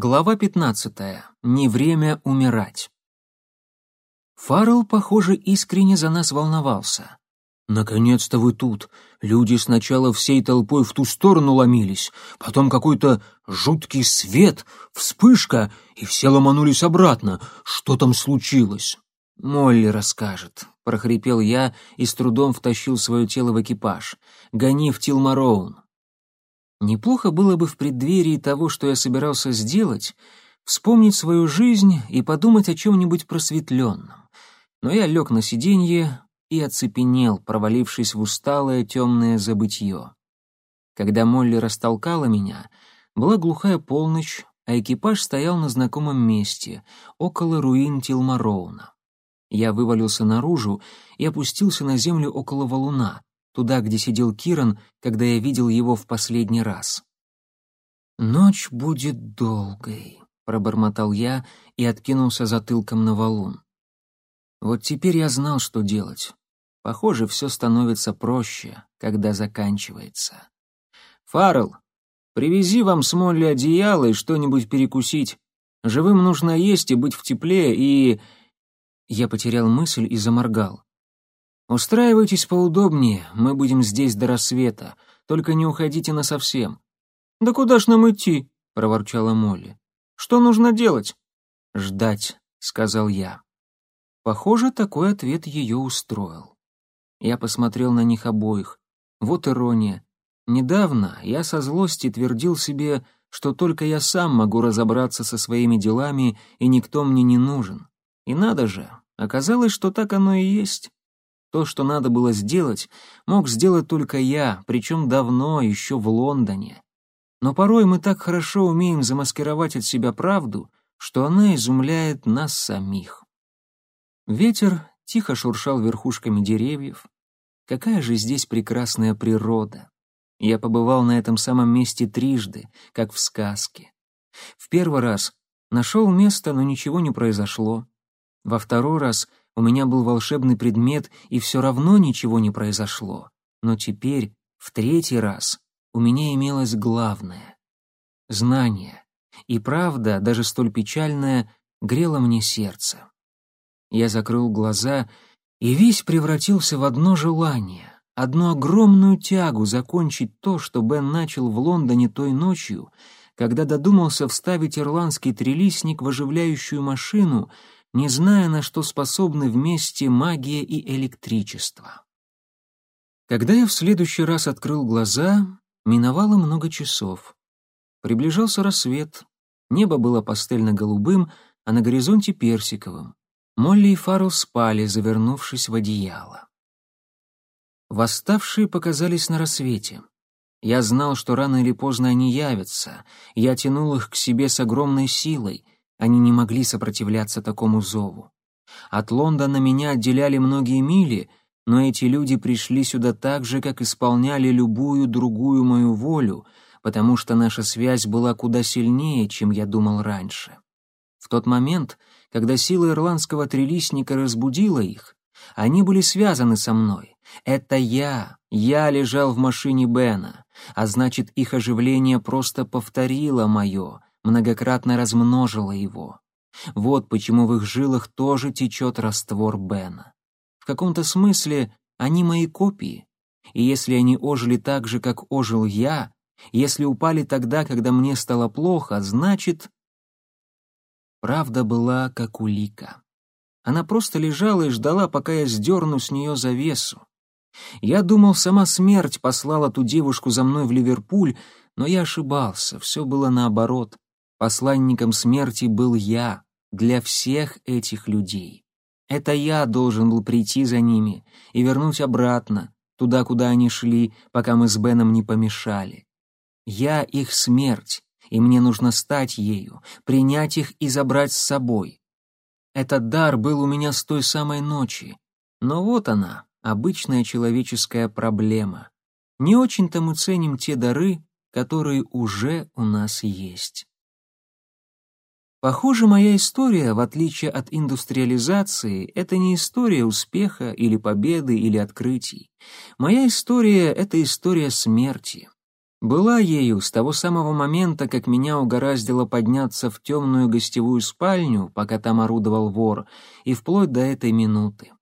Глава 15. Не время умирать. Фаррелл, похоже, искренне за нас волновался. «Наконец-то вы тут. Люди сначала всей толпой в ту сторону ломились, потом какой-то жуткий свет, вспышка, и все ломанулись обратно. Что там случилось?» «Молли расскажет», — прохрипел я и с трудом втащил свое тело в экипаж. «Гони в Тилмароун». Неплохо было бы в преддверии того, что я собирался сделать, вспомнить свою жизнь и подумать о чем-нибудь просветленном. Но я лег на сиденье и оцепенел, провалившись в усталое темное забытье. Когда Молли растолкала меня, была глухая полночь, а экипаж стоял на знакомом месте, около руин Тилмароуна. Я вывалился наружу и опустился на землю около валуна, туда, где сидел Киран, когда я видел его в последний раз. «Ночь будет долгой», — пробормотал я и откинулся затылком на валун. Вот теперь я знал, что делать. Похоже, все становится проще, когда заканчивается. «Фаррелл, привези вам с Молли одеяло и что-нибудь перекусить. Живым нужно есть и быть в тепле, и...» Я потерял мысль и заморгал. «Устраивайтесь поудобнее, мы будем здесь до рассвета, только не уходите насовсем». «Да куда ж нам идти?» — проворчала Молли. «Что нужно делать?» «Ждать», — сказал я. Похоже, такой ответ ее устроил. Я посмотрел на них обоих. Вот ирония. Недавно я со злости твердил себе, что только я сам могу разобраться со своими делами, и никто мне не нужен. И надо же, оказалось, что так оно и есть. То, что надо было сделать, мог сделать только я, причем давно, еще в Лондоне. Но порой мы так хорошо умеем замаскировать от себя правду, что она изумляет нас самих. Ветер тихо шуршал верхушками деревьев. Какая же здесь прекрасная природа! Я побывал на этом самом месте трижды, как в сказке. В первый раз нашел место, но ничего не произошло. Во второй раз у меня был волшебный предмет, и все равно ничего не произошло. Но теперь, в третий раз, у меня имелось главное — знание. И правда, даже столь печальная, грела мне сердце. Я закрыл глаза, и весь превратился в одно желание, одну огромную тягу закончить то, что Бен начал в Лондоне той ночью, когда додумался вставить ирландский трелисник в оживляющую машину — не зная, на что способны вместе магия и электричество. Когда я в следующий раз открыл глаза, миновало много часов. Приближался рассвет, небо было пастельно-голубым, а на горизонте персиковым. Молли и Фаррелл спали, завернувшись в одеяло. Восставшие показались на рассвете. Я знал, что рано или поздно они явятся. Я тянул их к себе с огромной силой — они не могли сопротивляться такому зову. От Лондона меня отделяли многие мили, но эти люди пришли сюда так же, как исполняли любую другую мою волю, потому что наша связь была куда сильнее, чем я думал раньше. В тот момент, когда сила ирландского трилистника разбудила их, они были связаны со мной. Это я, я лежал в машине Бена, а значит, их оживление просто повторило мое, многократно размножила его. Вот почему в их жилах тоже течет раствор Бена. В каком-то смысле они мои копии, и если они ожили так же, как ожил я, если упали тогда, когда мне стало плохо, значит... Правда была как улика. Она просто лежала и ждала, пока я сдерну с нее завесу. Я думал, сама смерть послала ту девушку за мной в Ливерпуль, но я ошибался, все было наоборот. Посланником смерти был я для всех этих людей. Это я должен был прийти за ними и вернуть обратно, туда, куда они шли, пока мы с Беном не помешали. Я их смерть, и мне нужно стать ею, принять их и забрать с собой. Этот дар был у меня с той самой ночи. Но вот она, обычная человеческая проблема. Не очень-то мы ценим те дары, которые уже у нас есть. Похоже, моя история, в отличие от индустриализации, это не история успеха или победы или открытий. Моя история — это история смерти. была ею с того самого момента, как меня угораздило подняться в темную гостевую спальню, пока там орудовал вор, и вплоть до этой минуты.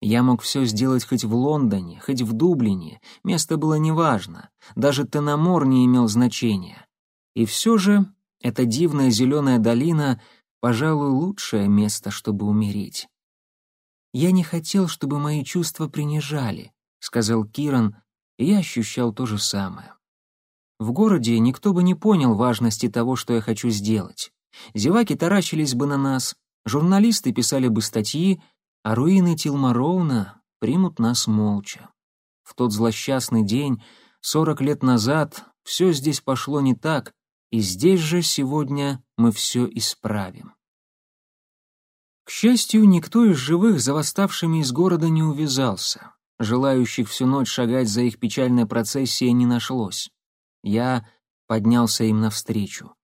Я мог все сделать хоть в Лондоне, хоть в Дублине, место было неважно, даже Тенамор не имел значения. И все же эта дивная зеленая долина, пожалуй, лучшее место, чтобы умереть. «Я не хотел, чтобы мои чувства принижали», — сказал Киран, и я ощущал то же самое. В городе никто бы не понял важности того, что я хочу сделать. Зеваки таращились бы на нас, журналисты писали бы статьи, а руины Тилмароуна примут нас молча. В тот злосчастный день, сорок лет назад, все здесь пошло не так, и здесь же сегодня мы все исправим. К счастью, никто из живых за восставшими из города не увязался. Желающих всю ночь шагать за их печальной процессией не нашлось. Я поднялся им навстречу.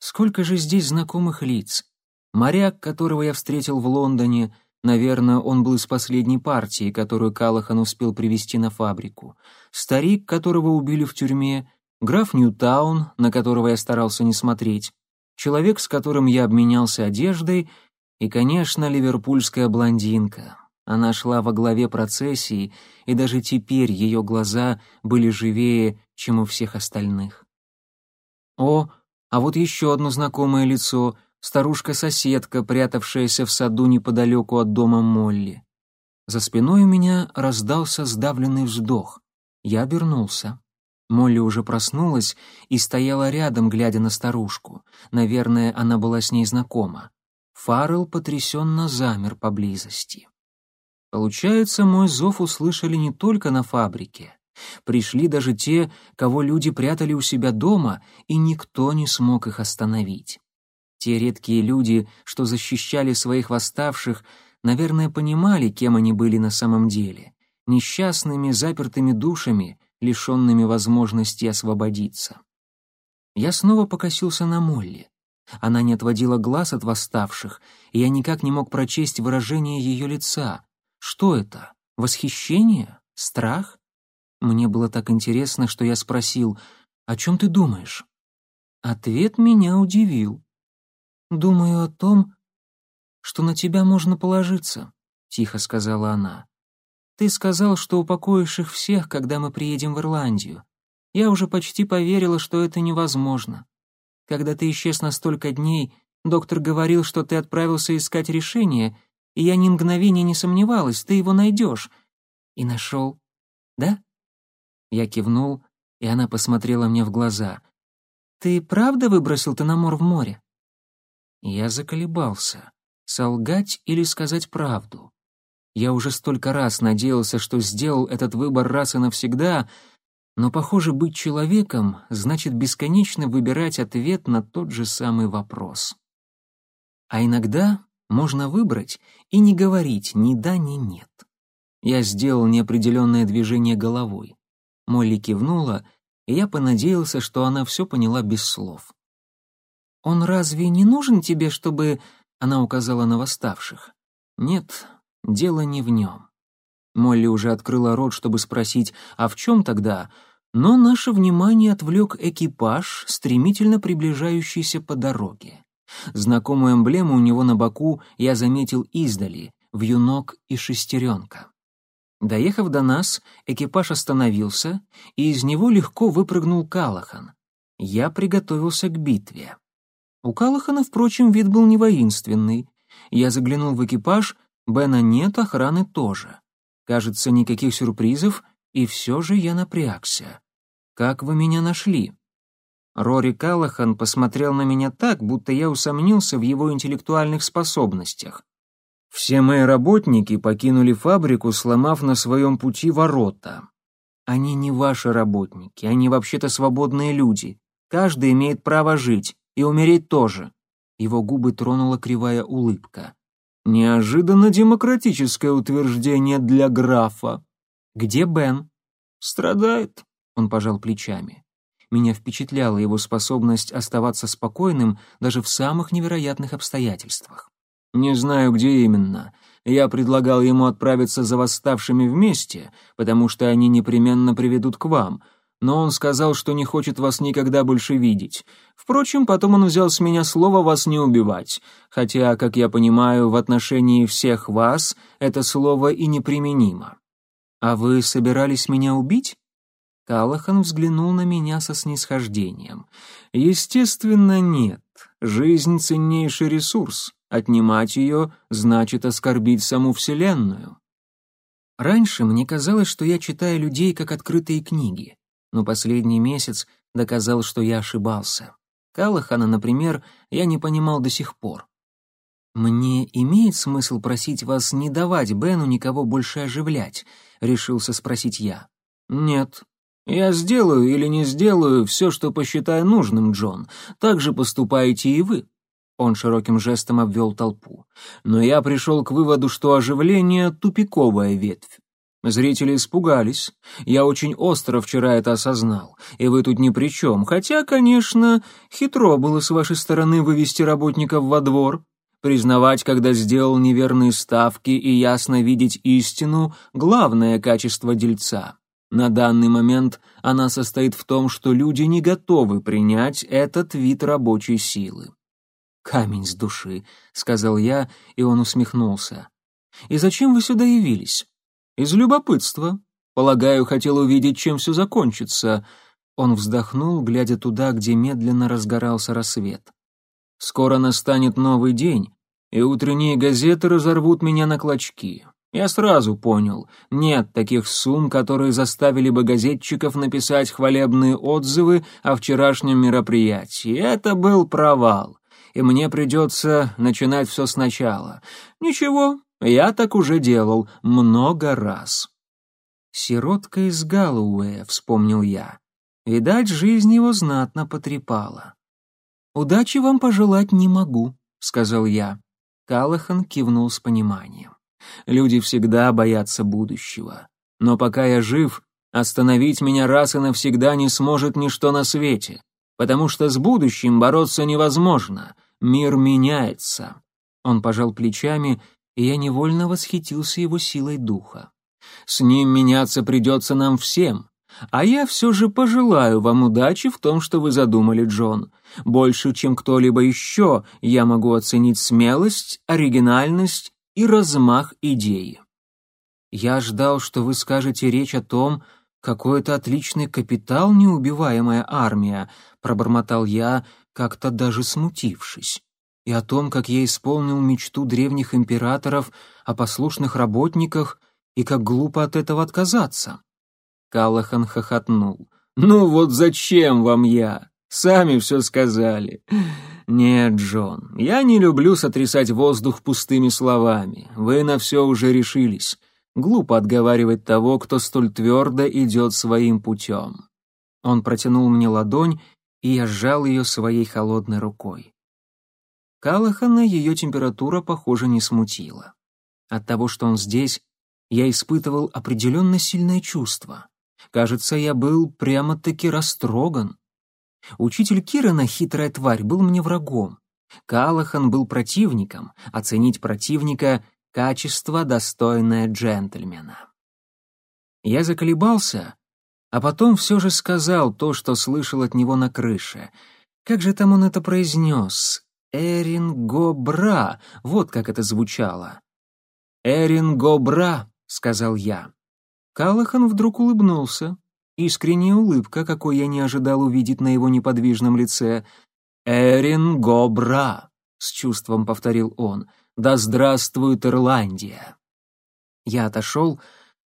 Сколько же здесь знакомых лиц. Моряк, которого я встретил в Лондоне, наверное, он был из последней партии, которую Калахан успел привести на фабрику. Старик, которого убили в тюрьме, граф Ньютаун, на которого я старался не смотреть, человек, с которым я обменялся одеждой, и, конечно, ливерпульская блондинка. Она шла во главе процессии, и даже теперь ее глаза были живее, чем у всех остальных. О, а вот еще одно знакомое лицо, старушка-соседка, прятавшаяся в саду неподалеку от дома Молли. За спиной у меня раздался сдавленный вздох. Я обернулся. Молли уже проснулась и стояла рядом, глядя на старушку. Наверное, она была с ней знакома. Фаррелл потрясенно замер поблизости. Получается, мой зов услышали не только на фабрике. Пришли даже те, кого люди прятали у себя дома, и никто не смог их остановить. Те редкие люди, что защищали своих восставших, наверное, понимали, кем они были на самом деле — несчастными, запертыми душами, лишенными возможности освободиться. Я снова покосился на Молли. Она не отводила глаз от восставших, и я никак не мог прочесть выражение ее лица. Что это? Восхищение? Страх? Мне было так интересно, что я спросил, «О чем ты думаешь?» Ответ меня удивил. «Думаю о том, что на тебя можно положиться», — тихо сказала она. «Ты сказал, что упокоишь их всех, когда мы приедем в Ирландию. Я уже почти поверила, что это невозможно. Когда ты исчез на столько дней, доктор говорил, что ты отправился искать решение, и я ни мгновения не сомневалась, ты его найдешь. И нашел. Да? Я кивнул, и она посмотрела мне в глаза. Ты правда выбросил Тономор в море? Я заколебался. Солгать или сказать правду? Я уже столько раз надеялся, что сделал этот выбор раз и навсегда, но, похоже, быть человеком значит бесконечно выбирать ответ на тот же самый вопрос. А иногда можно выбрать и не говорить ни да, ни нет. Я сделал неопределенное движение головой. Молли кивнула, и я понадеялся, что она все поняла без слов. «Он разве не нужен тебе, чтобы...» — она указала на восставших. «Нет, дело не в нем». Молли уже открыла рот, чтобы спросить, а в чем тогда, но наше внимание отвлек экипаж, стремительно приближающийся по дороге. Знакомую эмблему у него на боку я заметил издали, вьюнок и шестеренка. Доехав до нас, экипаж остановился, и из него легко выпрыгнул Калахан. Я приготовился к битве. У Калахана, впрочем, вид был не воинственный. Я заглянул в экипаж, Бена нет, охраны тоже. Кажется, никаких сюрпризов, и все же я напрягся. «Как вы меня нашли?» Рори Калахан посмотрел на меня так, будто я усомнился в его интеллектуальных способностях. Все мои работники покинули фабрику, сломав на своем пути ворота. Они не ваши работники, они вообще-то свободные люди. Каждый имеет право жить и умереть тоже. Его губы тронула кривая улыбка. Неожиданно демократическое утверждение для графа. Где Бен? Страдает, он пожал плечами. Меня впечатляла его способность оставаться спокойным даже в самых невероятных обстоятельствах. Не знаю, где именно. Я предлагал ему отправиться за восставшими вместе, потому что они непременно приведут к вам. Но он сказал, что не хочет вас никогда больше видеть. Впрочем, потом он взял с меня слово вас не убивать, хотя, как я понимаю, в отношении всех вас это слово и неприменимо. А вы собирались меня убить? Калахан взглянул на меня со снисхождением. Естественно, нет. Жизнь ценнейший ресурс. Отнимать ее значит оскорбить саму Вселенную. Раньше мне казалось, что я читаю людей как открытые книги но последний месяц доказал, что я ошибался. Калахана, например, я не понимал до сих пор. «Мне имеет смысл просить вас не давать Бену никого больше оживлять?» — решился спросить я. «Нет. Я сделаю или не сделаю все, что посчитаю нужным, Джон. Так же поступаете и вы». Он широким жестом обвел толпу. «Но я пришел к выводу, что оживление — тупиковая ветвь. Зрители испугались. Я очень остро вчера это осознал, и вы тут ни при чем. Хотя, конечно, хитро было с вашей стороны вывести работников во двор. Признавать, когда сделал неверные ставки и ясно видеть истину — главное качество дельца. На данный момент она состоит в том, что люди не готовы принять этот вид рабочей силы. «Камень с души», — сказал я, и он усмехнулся. «И зачем вы сюда явились?» «Из любопытства. Полагаю, хотел увидеть, чем все закончится». Он вздохнул, глядя туда, где медленно разгорался рассвет. «Скоро настанет новый день, и утренние газеты разорвут меня на клочки. Я сразу понял, нет таких сумм, которые заставили бы газетчиков написать хвалебные отзывы о вчерашнем мероприятии. Это был провал, и мне придется начинать все сначала. Ничего, я так уже делал много раз. «Сиротка из Галлоуэя», — вспомнил я. Видать, жизнь его знатно потрепала. «Удачи вам пожелать не могу», — сказал я. Калахан кивнул с пониманием. «Люди всегда боятся будущего. Но пока я жив, остановить меня раз и навсегда не сможет ничто на свете, потому что с будущим бороться невозможно. Мир меняется». Он пожал плечами и я невольно восхитился его силой духа. С ним меняться придется нам всем, а я все же пожелаю вам удачи в том, что вы задумали, Джон. Больше, чем кто-либо еще, я могу оценить смелость, оригинальность и размах идеи. Я ждал, что вы скажете речь о том, какой это отличный капитал неубиваемая армия, пробормотал я, как-то даже смутившись и о том, как я исполнил мечту древних императоров о послушных работниках и как глупо от этого отказаться. Калахан хохотнул. «Ну вот зачем вам я? Сами все сказали». «Нет, Джон, я не люблю сотрясать воздух пустыми словами. Вы на все уже решились. Глупо отговаривать того, кто столь твердо идет своим путем». Он протянул мне ладонь, и я сжал ее своей холодной рукой. Калахана ее температура, похоже, не смутила. От того, что он здесь, я испытывал определенно сильное чувство. Кажется, я был прямо-таки растроган. Учитель Кирана, хитрая тварь, был мне врагом. Калахан был противником, оценить противника — качество, достойное джентльмена. Я заколебался, а потом все же сказал то, что слышал от него на крыше. Как же там он это произнес? «Эрингобра», вот как это звучало. «Эрингобра», — сказал я. Калахан вдруг улыбнулся. Искренняя улыбка, какой я не ожидал увидеть на его неподвижном лице. «Эрингобра», — с чувством повторил он, — «да здравствует Ирландия». Я отошел,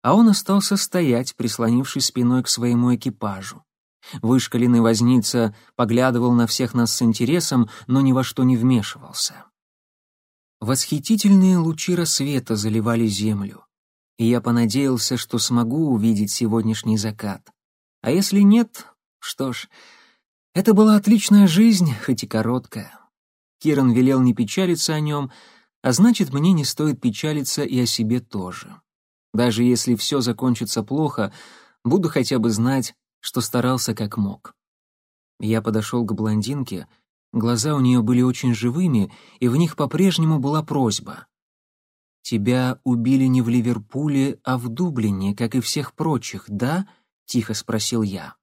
а он остался стоять, прислонившись спиной к своему экипажу. Вышкаленный возница поглядывал на всех нас с интересом, но ни во что не вмешивался. Восхитительные лучи рассвета заливали землю, и я понадеялся, что смогу увидеть сегодняшний закат. А если нет, что ж, это была отличная жизнь, хоть и короткая. Киран велел не печалиться о нем, а значит, мне не стоит печалиться и о себе тоже. Даже если все закончится плохо, буду хотя бы знать, что старался как мог. Я подошел к блондинке, глаза у нее были очень живыми, и в них по-прежнему была просьба. «Тебя убили не в Ливерпуле, а в Дублине, как и всех прочих, да?» — тихо спросил я.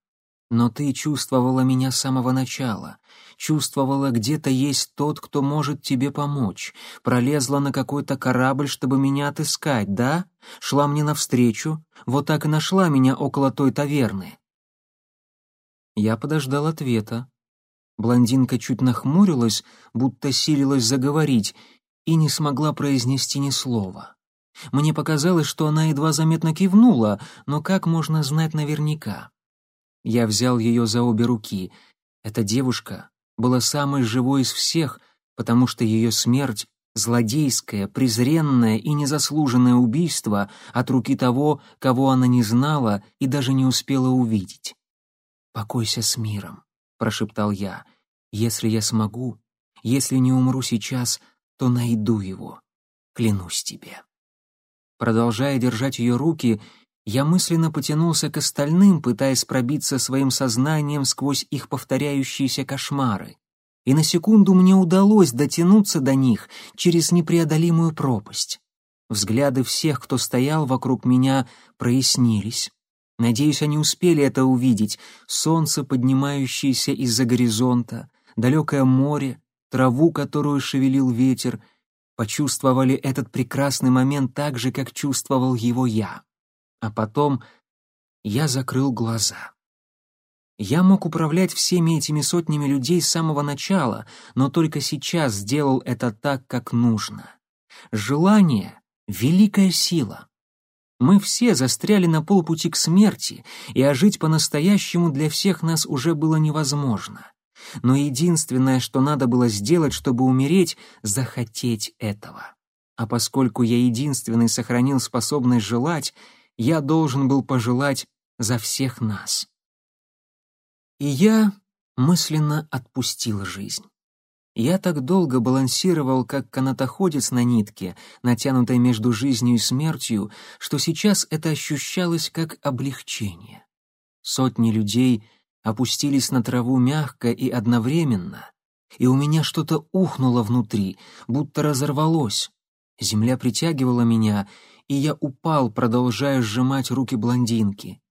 Но ты чувствовала меня с самого начала, чувствовала, где-то есть тот, кто может тебе помочь, пролезла на какой-то корабль, чтобы меня отыскать, да? Шла мне навстречу, вот так и нашла меня около той таверны. Я подождал ответа. Блондинка чуть нахмурилась, будто силилась заговорить, и не смогла произнести ни слова. Мне показалось, что она едва заметно кивнула, но как можно знать наверняка? Я взял ее за обе руки. Эта девушка была самой живой из всех, потому что ее смерть — злодейское, презренное и незаслуженное убийство от руки того, кого она не знала и даже не успела увидеть. «Покойся с миром», — прошептал я. «Если я смогу, если не умру сейчас, то найду его. Клянусь тебе». Продолжая держать ее руки, я мысленно потянулся к остальным, пытаясь пробиться своим сознанием сквозь их повторяющиеся кошмары. И на секунду мне удалось дотянуться до них через непреодолимую пропасть. Взгляды всех, кто стоял вокруг меня, прояснились. Надеюсь, они успели это увидеть. Солнце, поднимающееся из-за горизонта, далекое море, траву, которую шевелил ветер, почувствовали этот прекрасный момент так же, как чувствовал его я. А потом я закрыл глаза. Я мог управлять всеми этими сотнями людей с самого начала, но только сейчас сделал это так, как нужно. Желание — великая сила. Мы все застряли на полпути к смерти, и ожить по-настоящему для всех нас уже было невозможно. Но единственное, что надо было сделать, чтобы умереть — захотеть этого. А поскольку я единственный сохранил способность желать, я должен был пожелать за всех нас. И я мысленно отпустил жизнь. Я так долго балансировал, как канатоходец на нитке, натянутой между жизнью и смертью, что сейчас это ощущалось как облегчение. Сотни людей опустились на траву мягко и одновременно, и у меня что-то ухнуло внутри, будто разорвалось. Земля притягивала меня, и я упал, продолжая сжимать руки блондинки.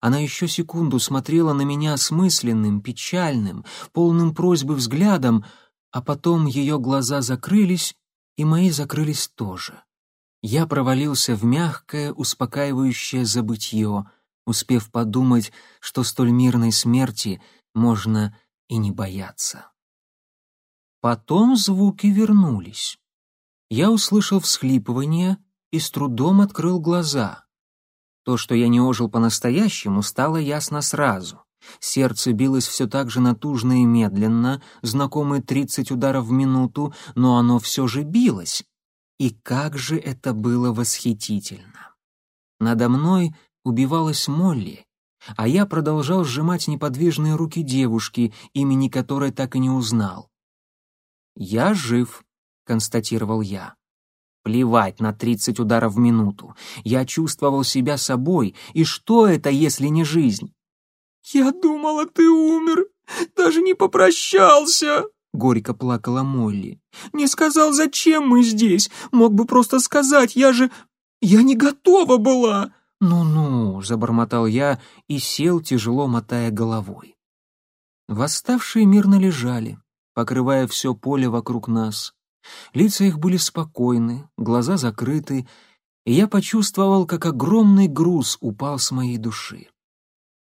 Она еще секунду смотрела на меня осмысленным, печальным, полным просьбы взглядом, а потом ее глаза закрылись, и мои закрылись тоже. Я провалился в мягкое, успокаивающее забытье, успев подумать, что столь мирной смерти можно и не бояться. Потом звуки вернулись. Я услышал всхлипывание, и с трудом открыл глаза. То, что я не ожил по-настоящему, стало ясно сразу. Сердце билось все так же натужно и медленно, знакомые тридцать ударов в минуту, но оно все же билось. И как же это было восхитительно! Надо мной убивалась Молли, а я продолжал сжимать неподвижные руки девушки, имени которой так и не узнал. «Я жив», — констатировал я. Плевать на тридцать ударов в минуту. Я чувствовал себя собой, и что это, если не жизнь? «Я думала, ты умер, даже не попрощался!» — горько плакала Молли. «Не сказал, зачем мы здесь. Мог бы просто сказать, я же... Я не готова была!» «Ну-ну», — забормотал я и сел, тяжело мотая головой. Восставшие мирно лежали, покрывая все поле вокруг нас. Лица их были спокойны, глаза закрыты, и я почувствовал, как огромный груз упал с моей души.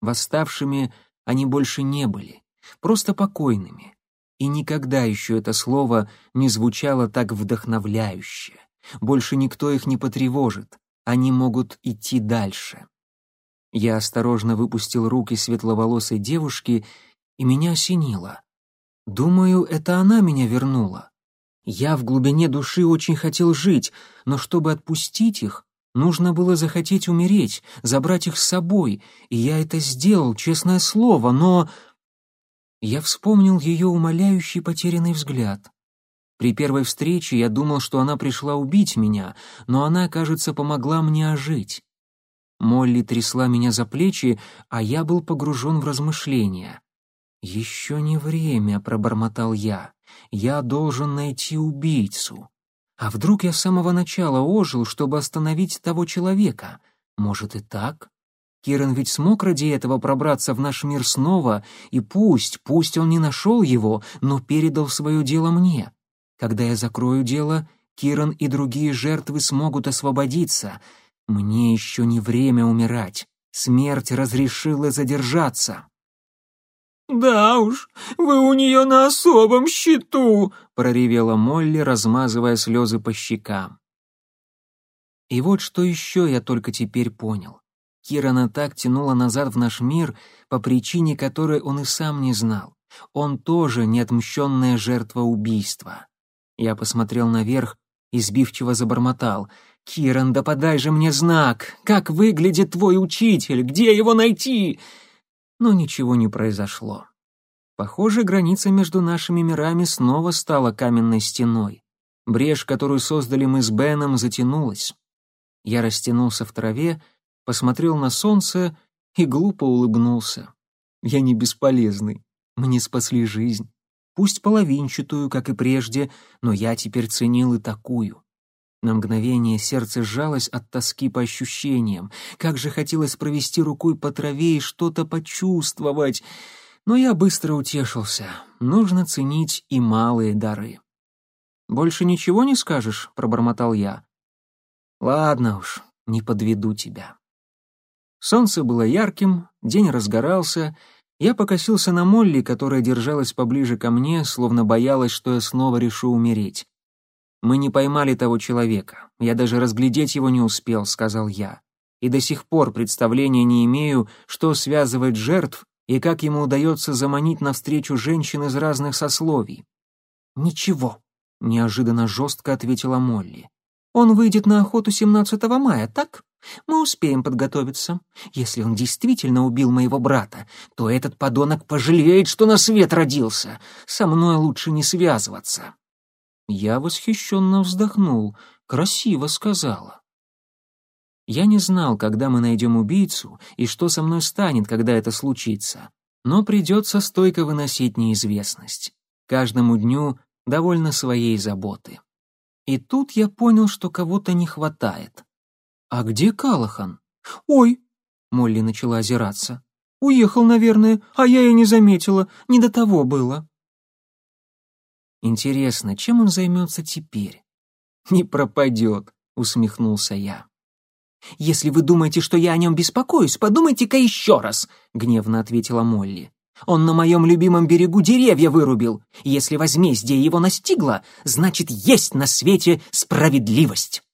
Восставшими они больше не были, просто покойными. И никогда еще это слово не звучало так вдохновляюще. Больше никто их не потревожит, они могут идти дальше. Я осторожно выпустил руки светловолосой девушки, и меня осенило. Думаю, это она меня вернула. Я в глубине души очень хотел жить, но чтобы отпустить их, нужно было захотеть умереть, забрать их с собой, и я это сделал, честное слово, но... Я вспомнил ее умоляющий потерянный взгляд. При первой встрече я думал, что она пришла убить меня, но она, кажется, помогла мне ожить. Молли трясла меня за плечи, а я был погружен в размышления. «Еще не время», — пробормотал я. «Я должен найти убийцу. А вдруг я с самого начала ожил, чтобы остановить того человека? Может и так? Киран ведь смог ради этого пробраться в наш мир снова, и пусть, пусть он не нашел его, но передал свое дело мне. Когда я закрою дело, Киран и другие жертвы смогут освободиться. Мне еще не время умирать. Смерть разрешила задержаться. «Да уж, вы у нее на особом счету!» — проревела Молли, размазывая слезы по щекам. И вот что еще я только теперь понял. Кирана так тянула назад в наш мир по причине, которой он и сам не знал. Он тоже неотмщенная жертва убийства. Я посмотрел наверх и сбивчиво забормотал. «Киран, да подай же мне знак! Как выглядит твой учитель? Где его найти?» Но ничего не произошло. Похоже, граница между нашими мирами снова стала каменной стеной. Брешь, которую создали мы с Беном, затянулась. Я растянулся в траве, посмотрел на солнце и глупо улыбнулся. Я не бесполезный, мне спасли жизнь. Пусть половинчатую, как и прежде, но я теперь ценил и такую. На мгновение сердце сжалось от тоски по ощущениям. Как же хотелось провести рукой по траве и что-то почувствовать. Но я быстро утешился. Нужно ценить и малые дары. «Больше ничего не скажешь?» — пробормотал я. Ладно уж, не подведу тебя. Солнце было ярким, день разгорался. Я покосился на Молли, которая держалась поближе ко мне, словно боялась, что я снова решу умереть. Мы не поймали того человека. Я даже разглядеть его не успел, сказал я. И до сих пор представления не имею, что связывает жертв и как ему удается заманить навстречу женщин из разных сословий. Ничего, неожиданно жестко ответила Молли. Он выйдет на охоту 17 мая, так? Мы успеем подготовиться. Если он действительно убил моего брата, то этот подонок пожалеет, что на свет родился. Со мной лучше не связываться». Я восхищенно вздохнул. Красиво сказала. Я не знал, когда мы найдем убийцу и что со мной станет, когда это случится. Но придется стойко выносить неизвестность. Каждому дню довольно своей заботы. И тут я понял, что кого-то не хватает. «А где Калахан?» «Ой!» — Молли начала озираться. «Уехал, наверное, а я и не заметила, не до того было». «Интересно, чем он займется теперь?» «Не пропадет», — усмехнулся я. «Если вы думаете, что я о нем беспокоюсь, подумайте-ка еще раз», — гневно ответила Молли. Он на моем любимом берегу деревья вырубил. Если возмездие его настигло, значит, есть на свете справедливость.